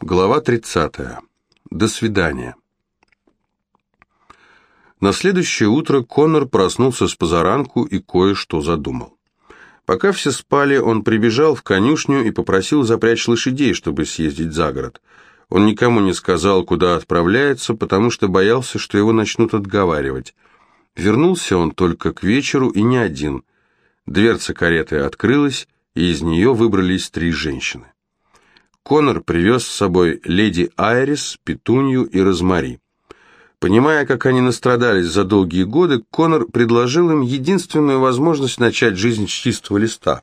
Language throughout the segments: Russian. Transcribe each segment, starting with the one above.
Глава 30. До свидания. На следующее утро Коннор проснулся с позаранку и кое-что задумал. Пока все спали, он прибежал в конюшню и попросил запрячь лошадей, чтобы съездить за город. Он никому не сказал, куда отправляется, потому что боялся, что его начнут отговаривать. Вернулся он только к вечеру и не один. Дверца кареты открылась, и из нее выбрались три женщины. Конор привез с собой леди Айрис, Петунью и Розмари. Понимая, как они настрадались за долгие годы, Конор предложил им единственную возможность начать жизнь с чистого листа.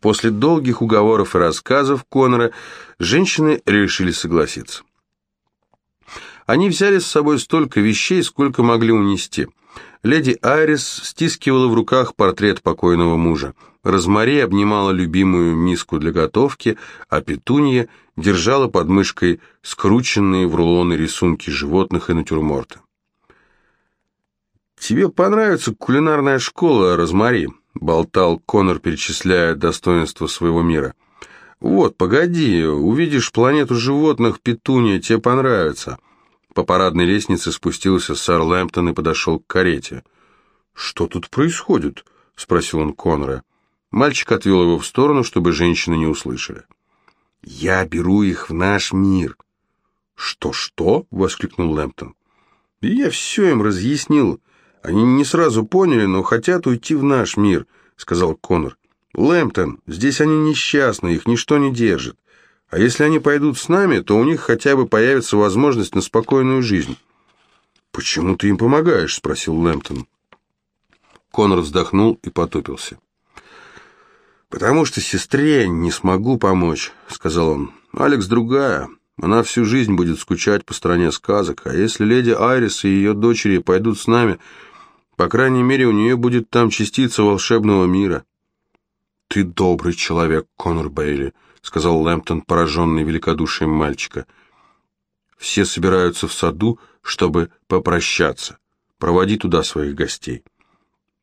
После долгих уговоров и рассказов Конора женщины решили согласиться. Они взяли с собой столько вещей, сколько могли унести – Леди Айрис стискивала в руках портрет покойного мужа. Розмари обнимала любимую миску для готовки, а Петунья держала под мышкой скрученные в рулоны рисунки животных и натюрморта. «Тебе понравится кулинарная школа, Розмари», — болтал Конор, перечисляя достоинства своего мира. «Вот, погоди, увидишь планету животных, Петунья, тебе понравится». По парадной лестнице спустился сэр Лэмптон и подошел к карете. «Что тут происходит?» — спросил он Конора. Мальчик отвел его в сторону, чтобы женщины не услышали. «Я беру их в наш мир». «Что-что?» — воскликнул Лэмптон. «Я все им разъяснил. Они не сразу поняли, но хотят уйти в наш мир», — сказал Конор. «Лэмптон, здесь они несчастны, их ничто не держит. А если они пойдут с нами, то у них хотя бы появится возможность на спокойную жизнь. «Почему ты им помогаешь?» — спросил Лэмптон. Конор вздохнул и потупился. «Потому что сестре не смогу помочь», — сказал он. «Алекс другая. Она всю жизнь будет скучать по стране сказок. А если леди Айрис и ее дочери пойдут с нами, по крайней мере, у нее будет там частица волшебного мира». «Ты добрый человек, Конор Бейли», сказал Лэмптон, пораженный великодушием мальчика. «Все собираются в саду, чтобы попрощаться. Проводи туда своих гостей».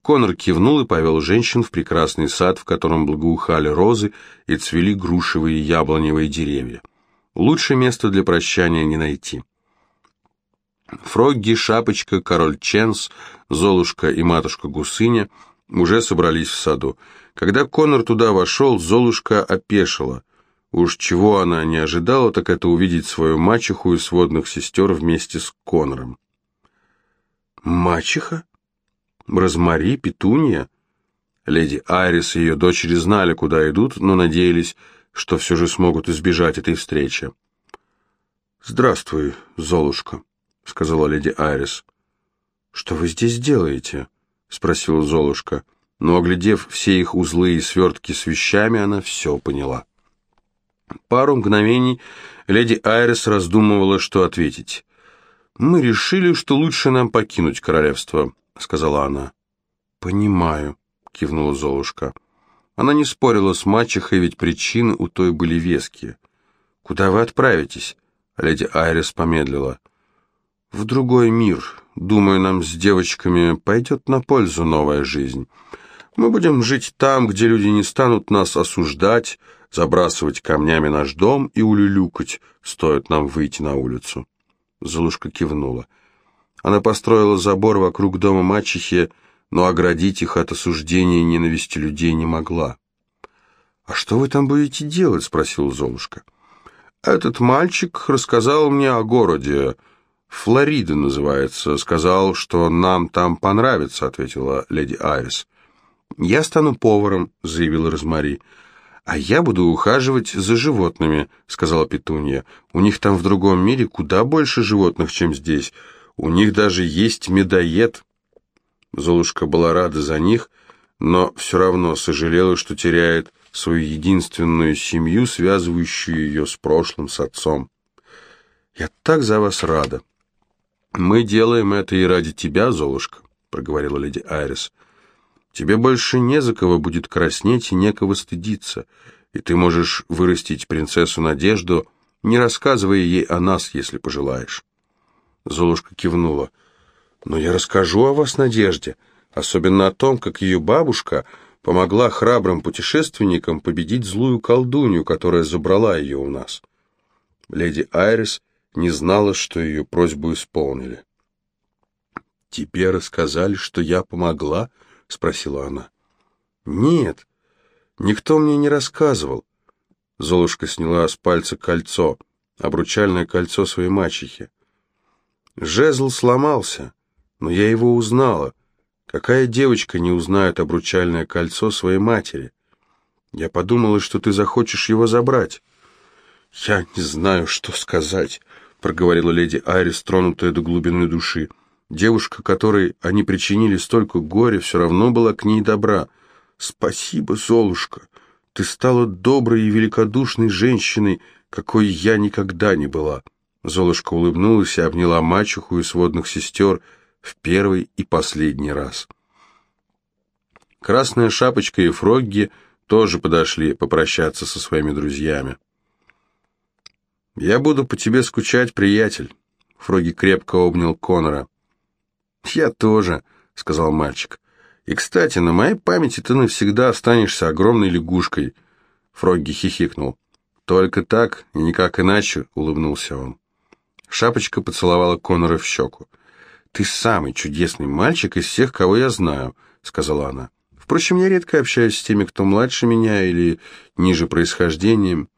Конор кивнул и повел женщин в прекрасный сад, в котором благоухали розы и цвели грушевые и яблоневые деревья. Лучше места для прощания не найти. Фрогги, Шапочка, Король Ченс, Золушка и матушка Гусыня уже собрались в саду. Когда Конор туда вошел, Золушка опешила. Уж чего она не ожидала, так это увидеть свою мачеху и сводных сестер вместе с Конором. «Мачеха? Розмари? Петунья?» Леди Айрис и ее дочери знали, куда идут, но надеялись, что все же смогут избежать этой встречи. «Здравствуй, Золушка», — сказала леди Айрис. «Что вы здесь делаете?» — спросила Золушка но, оглядев все их узлы и свертки с вещами, она все поняла. Пару мгновений леди Айрис раздумывала, что ответить. «Мы решили, что лучше нам покинуть королевство», — сказала она. «Понимаю», — кивнула Золушка. Она не спорила с мачехой, ведь причины у той были веские. «Куда вы отправитесь?» — леди Айрис помедлила. «В другой мир. Думаю, нам с девочками пойдет на пользу новая жизнь. Мы будем жить там, где люди не станут нас осуждать, забрасывать камнями наш дом и улюлюкать, стоит нам выйти на улицу. Золушка кивнула. Она построила забор вокруг дома мачехи, но оградить их от осуждения и ненависти людей не могла. «А что вы там будете делать?» — спросила Золушка. «Этот мальчик рассказал мне о городе. Флорида называется. Сказал, что нам там понравится», — ответила леди Айрис. «Я стану поваром», — заявила Розмари. «А я буду ухаживать за животными», — сказала Петунья. «У них там в другом мире куда больше животных, чем здесь. У них даже есть медоед». Золушка была рада за них, но все равно сожалела, что теряет свою единственную семью, связывающую ее с прошлым, с отцом. «Я так за вас рада». «Мы делаем это и ради тебя, Золушка», — проговорила леди Айрис. Тебе больше не за кого будет краснеть и некого стыдиться, и ты можешь вырастить принцессу Надежду, не рассказывая ей о нас, если пожелаешь». Золушка кивнула. «Но я расскажу о вас, Надежде, особенно о том, как ее бабушка помогла храбрым путешественникам победить злую колдунью, которая забрала ее у нас». Леди Айрис не знала, что ее просьбу исполнили. «Тебе рассказали, что я помогла?» — спросила она. «Нет, никто мне не рассказывал». Золушка сняла с пальца кольцо, обручальное кольцо своей мачехи. Жезл сломался, но я его узнала. Какая девочка не узнает обручальное кольцо своей матери? Я подумала, что ты захочешь его забрать. Я не знаю, что сказать, проговорила леди Айрис, тронутая до глубины души. Девушка, которой они причинили столько горя, все равно была к ней добра. Спасибо, Золушка. Ты стала доброй и великодушной женщиной, какой я никогда не была. Золушка улыбнулась и обняла мачеху и сводных сестер в первый и последний раз. Красная шапочка и Фрогги тоже подошли попрощаться со своими друзьями. «Я буду по тебе скучать, приятель», — Фрогги крепко обнял Конора. «Я тоже», — сказал мальчик. «И, кстати, на моей памяти ты навсегда останешься огромной лягушкой», — Фрогги хихикнул. «Только так и никак иначе», — улыбнулся он. Шапочка поцеловала Конора в щеку. «Ты самый чудесный мальчик из всех, кого я знаю», — сказала она. «Впрочем, я редко общаюсь с теми, кто младше меня или ниже происхождением».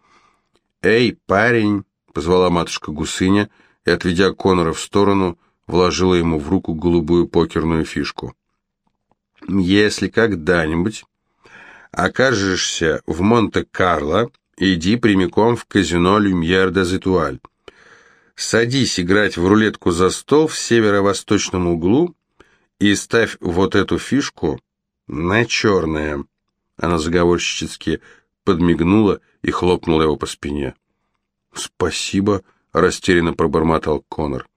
«Эй, парень!» — позвала матушка Гусыня и, отведя Конора в сторону, вложила ему в руку голубую покерную фишку. «Если когда-нибудь окажешься в Монте-Карло, иди прямиком в казино «Люмьер де Зетуаль». Садись играть в рулетку за стол в северо-восточном углу и ставь вот эту фишку на черное. Она заговорщически подмигнула и хлопнула его по спине. «Спасибо», — растерянно пробормотал Конор.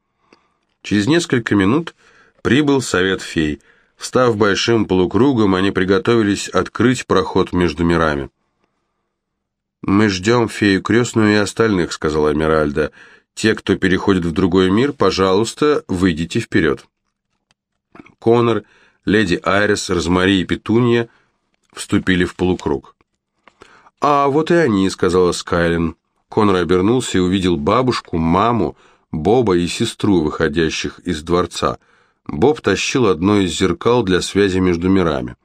Через несколько минут прибыл совет фей. Встав большим полукругом, они приготовились открыть проход между мирами. «Мы ждем фею крестную и остальных», — сказала Эмеральда. Те, кто переходит в другой мир, пожалуйста, выйдите вперед. Конор, леди Айрис, Розмари и Петунья вступили в полукруг. «А вот и они», — сказала Скайлин. Конор обернулся и увидел бабушку, маму, Боба и сестру, выходящих из дворца. Боб тащил одно из зеркал для связи между мирами.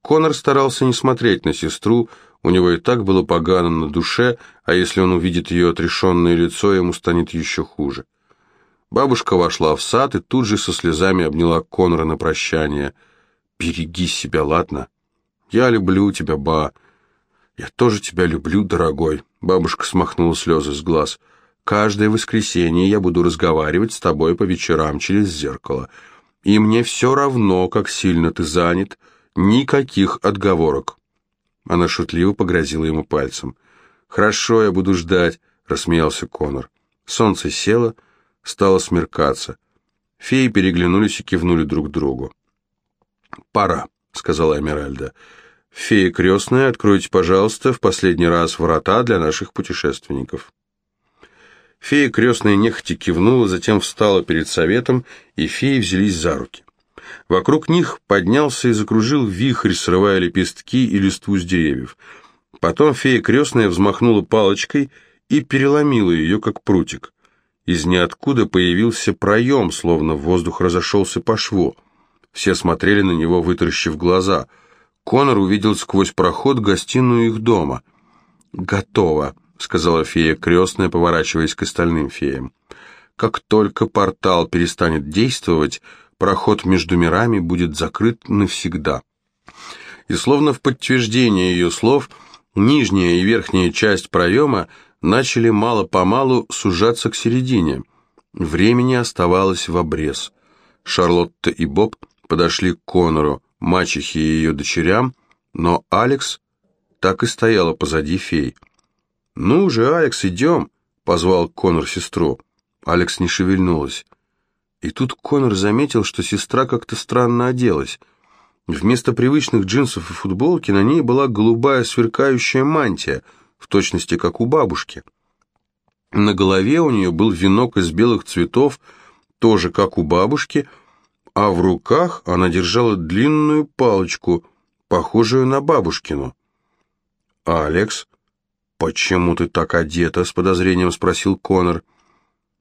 Конор старался не смотреть на сестру, у него и так было погано на душе, а если он увидит ее отрешенное лицо, ему станет еще хуже. Бабушка вошла в сад и тут же со слезами обняла Конора на прощание. «Береги себя, ладно? Я люблю тебя, ба. Я тоже тебя люблю, дорогой». Бабушка смахнула слезы с глаз. «Каждое воскресенье я буду разговаривать с тобой по вечерам через зеркало. И мне все равно, как сильно ты занят. Никаких отговорок». Она шутливо погрозила ему пальцем. «Хорошо, я буду ждать», — рассмеялся Конор. Солнце село, стало смеркаться. Феи переглянулись и кивнули друг другу. «Пора», — сказала Эмеральда. «Фея крестная, откройте, пожалуйста, в последний раз врата для наших путешественников». Фея крестная нехотя кивнула, затем встала перед советом, и феи взялись за руки. Вокруг них поднялся и закружил вихрь, срывая лепестки и листву с деревьев. Потом фея крестная взмахнула палочкой и переломила ее, как прутик. Из ниоткуда появился проем, словно воздух разошелся по шву. Все смотрели на него, вытаращив глаза. Конор увидел сквозь проход гостиную их дома. «Готово», — сказала фея крестная, поворачиваясь к остальным феям. «Как только портал перестанет действовать, проход между мирами будет закрыт навсегда. И словно в подтверждение ее слов, нижняя и верхняя часть проема начали мало-помалу сужаться к середине. Времени оставалось в обрез. Шарлотта и Боб подошли к Конору, мачехе и ее дочерям, но Алекс так и стояла позади фей. «Ну же, Алекс, идем!» — позвал Конор сестру. Алекс не шевельнулась. И тут Конор заметил, что сестра как-то странно оделась. Вместо привычных джинсов и футболки на ней была голубая сверкающая мантия, в точности как у бабушки. На голове у нее был венок из белых цветов, тоже как у бабушки, а в руках она держала длинную палочку, похожую на бабушкину. «Алекс, «Почему ты так одета?» — с подозрением спросил Конор.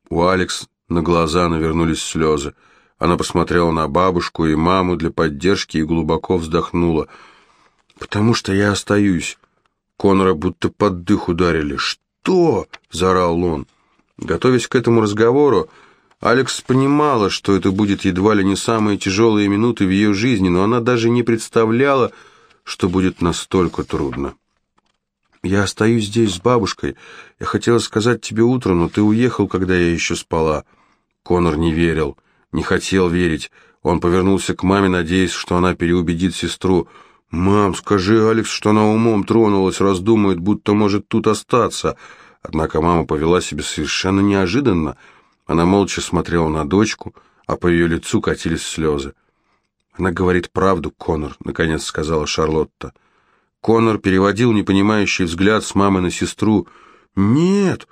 У Алекс на глаза навернулись слезы. Она посмотрела на бабушку и маму для поддержки и глубоко вздохнула. «Потому что я остаюсь». Конора будто под дых ударили. «Что?» — заорал он. Готовясь к этому разговору, Алекс понимала, что это будет едва ли не самые тяжелые минуты в ее жизни, но она даже не представляла, что будет настолько трудно. «Я остаюсь здесь с бабушкой. Я хотела сказать тебе утром, но ты уехал, когда я еще спала». Конор не верил, не хотел верить. Он повернулся к маме, надеясь, что она переубедит сестру. «Мам, скажи Алекс, что она умом тронулась, раздумает, будто может тут остаться». Однако мама повела себя совершенно неожиданно. Она молча смотрела на дочку, а по ее лицу катились слезы. «Она говорит правду, Конор», — наконец сказала Шарлотта. Конор переводил непонимающий взгляд с мамы на сестру. «Нет,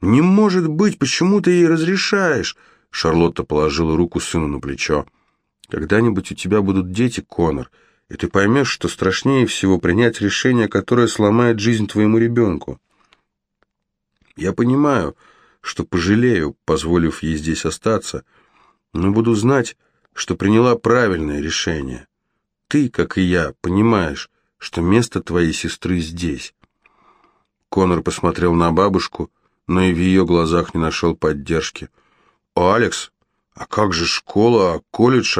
не может быть, почему ты ей разрешаешь?» Шарлотта положила руку сыну на плечо. «Когда-нибудь у тебя будут дети, Конор, и ты поймешь, что страшнее всего принять решение, которое сломает жизнь твоему ребенку. Я понимаю, что пожалею, позволив ей здесь остаться, но буду знать, что приняла правильное решение. Ты, как и я, понимаешь, что место твоей сестры здесь. Конор посмотрел на бабушку, но и в ее глазах не нашел поддержки. «Алекс, а как же школа, а колледж,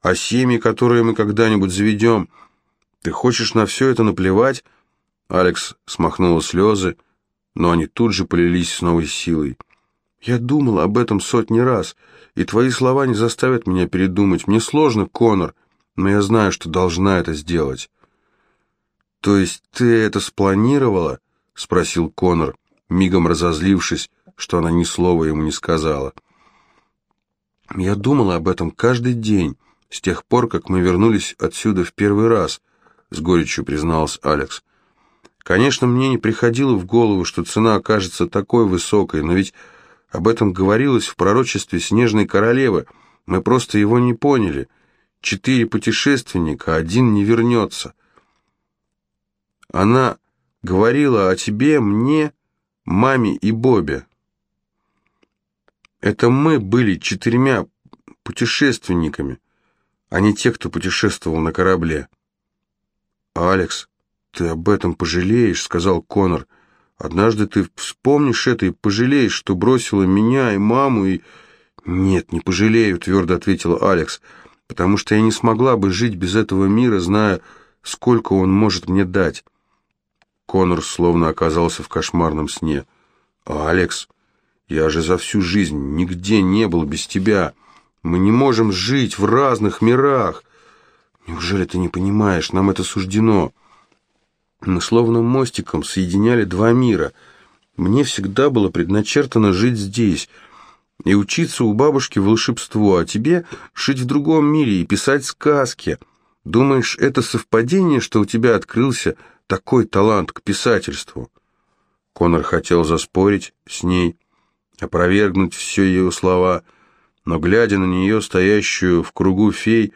а семьи, которые мы когда-нибудь заведем? Ты хочешь на все это наплевать?» Алекс смахнула слезы, но они тут же полились с новой силой. «Я думал об этом сотни раз, и твои слова не заставят меня передумать. Мне сложно, Конор, но я знаю, что должна это сделать». «То есть ты это спланировала?» — спросил Конор, мигом разозлившись, что она ни слова ему не сказала. «Я думала об этом каждый день, с тех пор, как мы вернулись отсюда в первый раз», — с горечью призналась Алекс. Конечно, мне не приходило в голову, что цена окажется такой высокой, но ведь об этом говорилось в пророчестве Снежной Королевы. Мы просто его не поняли. Четыре путешественника, один не вернется. Она говорила о тебе, мне, маме и Бобе. Это мы были четырьмя путешественниками, а не те, кто путешествовал на корабле. Алекс, «Ты об этом пожалеешь», — сказал Конор. «Однажды ты вспомнишь это и пожалеешь, что бросила меня и маму, и...» «Нет, не пожалею», — твердо ответила Алекс, «потому что я не смогла бы жить без этого мира, зная, сколько он может мне дать». Конор словно оказался в кошмарном сне. «Алекс, я же за всю жизнь нигде не был без тебя. Мы не можем жить в разных мирах. Неужели ты не понимаешь, нам это суждено?» Мы словно мостиком соединяли два мира. Мне всегда было предначертано жить здесь и учиться у бабушки волшебству, а тебе жить в другом мире и писать сказки. Думаешь, это совпадение, что у тебя открылся такой талант к писательству?» Конор хотел заспорить с ней, опровергнуть все ее слова, но, глядя на нее, стоящую в кругу фей,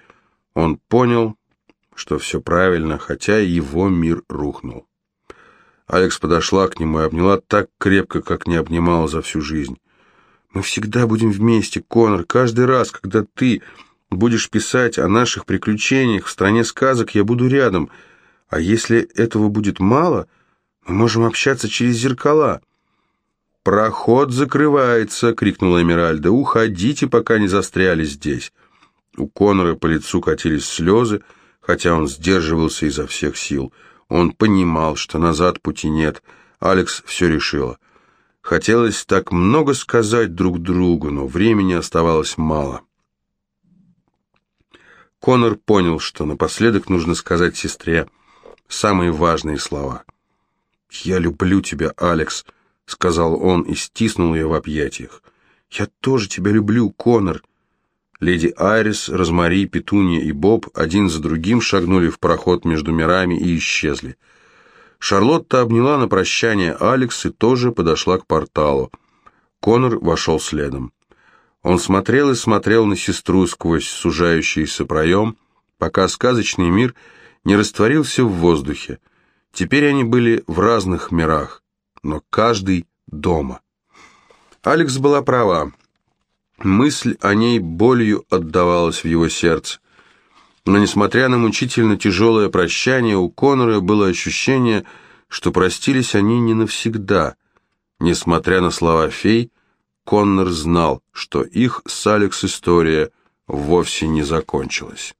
он понял, что все правильно, хотя его мир рухнул. Алекс подошла к нему и обняла так крепко, как не обнимала за всю жизнь. «Мы всегда будем вместе, Конор. Каждый раз, когда ты будешь писать о наших приключениях в стране сказок, я буду рядом. А если этого будет мало, мы можем общаться через зеркала». «Проход закрывается!» — крикнула Эмиральда. «Уходите, пока не застряли здесь». У Конора по лицу катились слезы, — хотя он сдерживался изо всех сил. Он понимал, что назад пути нет. Алекс все решила. Хотелось так много сказать друг другу, но времени оставалось мало. Конор понял, что напоследок нужно сказать сестре самые важные слова. «Я люблю тебя, Алекс», — сказал он и стиснул ее в объятиях. «Я тоже тебя люблю, Конор», Леди Айрис, Розмари, Петунья и Боб один за другим шагнули в проход между мирами и исчезли. Шарлотта обняла на прощание Алекс и тоже подошла к порталу. Конор вошел следом. Он смотрел и смотрел на сестру сквозь сужающийся проем, пока сказочный мир не растворился в воздухе. Теперь они были в разных мирах, но каждый дома. Алекс была права. Мысль о ней болью отдавалась в его сердце. Но, несмотря на мучительно тяжелое прощание, у Конора было ощущение, что простились они не навсегда. Несмотря на слова фей, Коннор знал, что их с Алекс история вовсе не закончилась.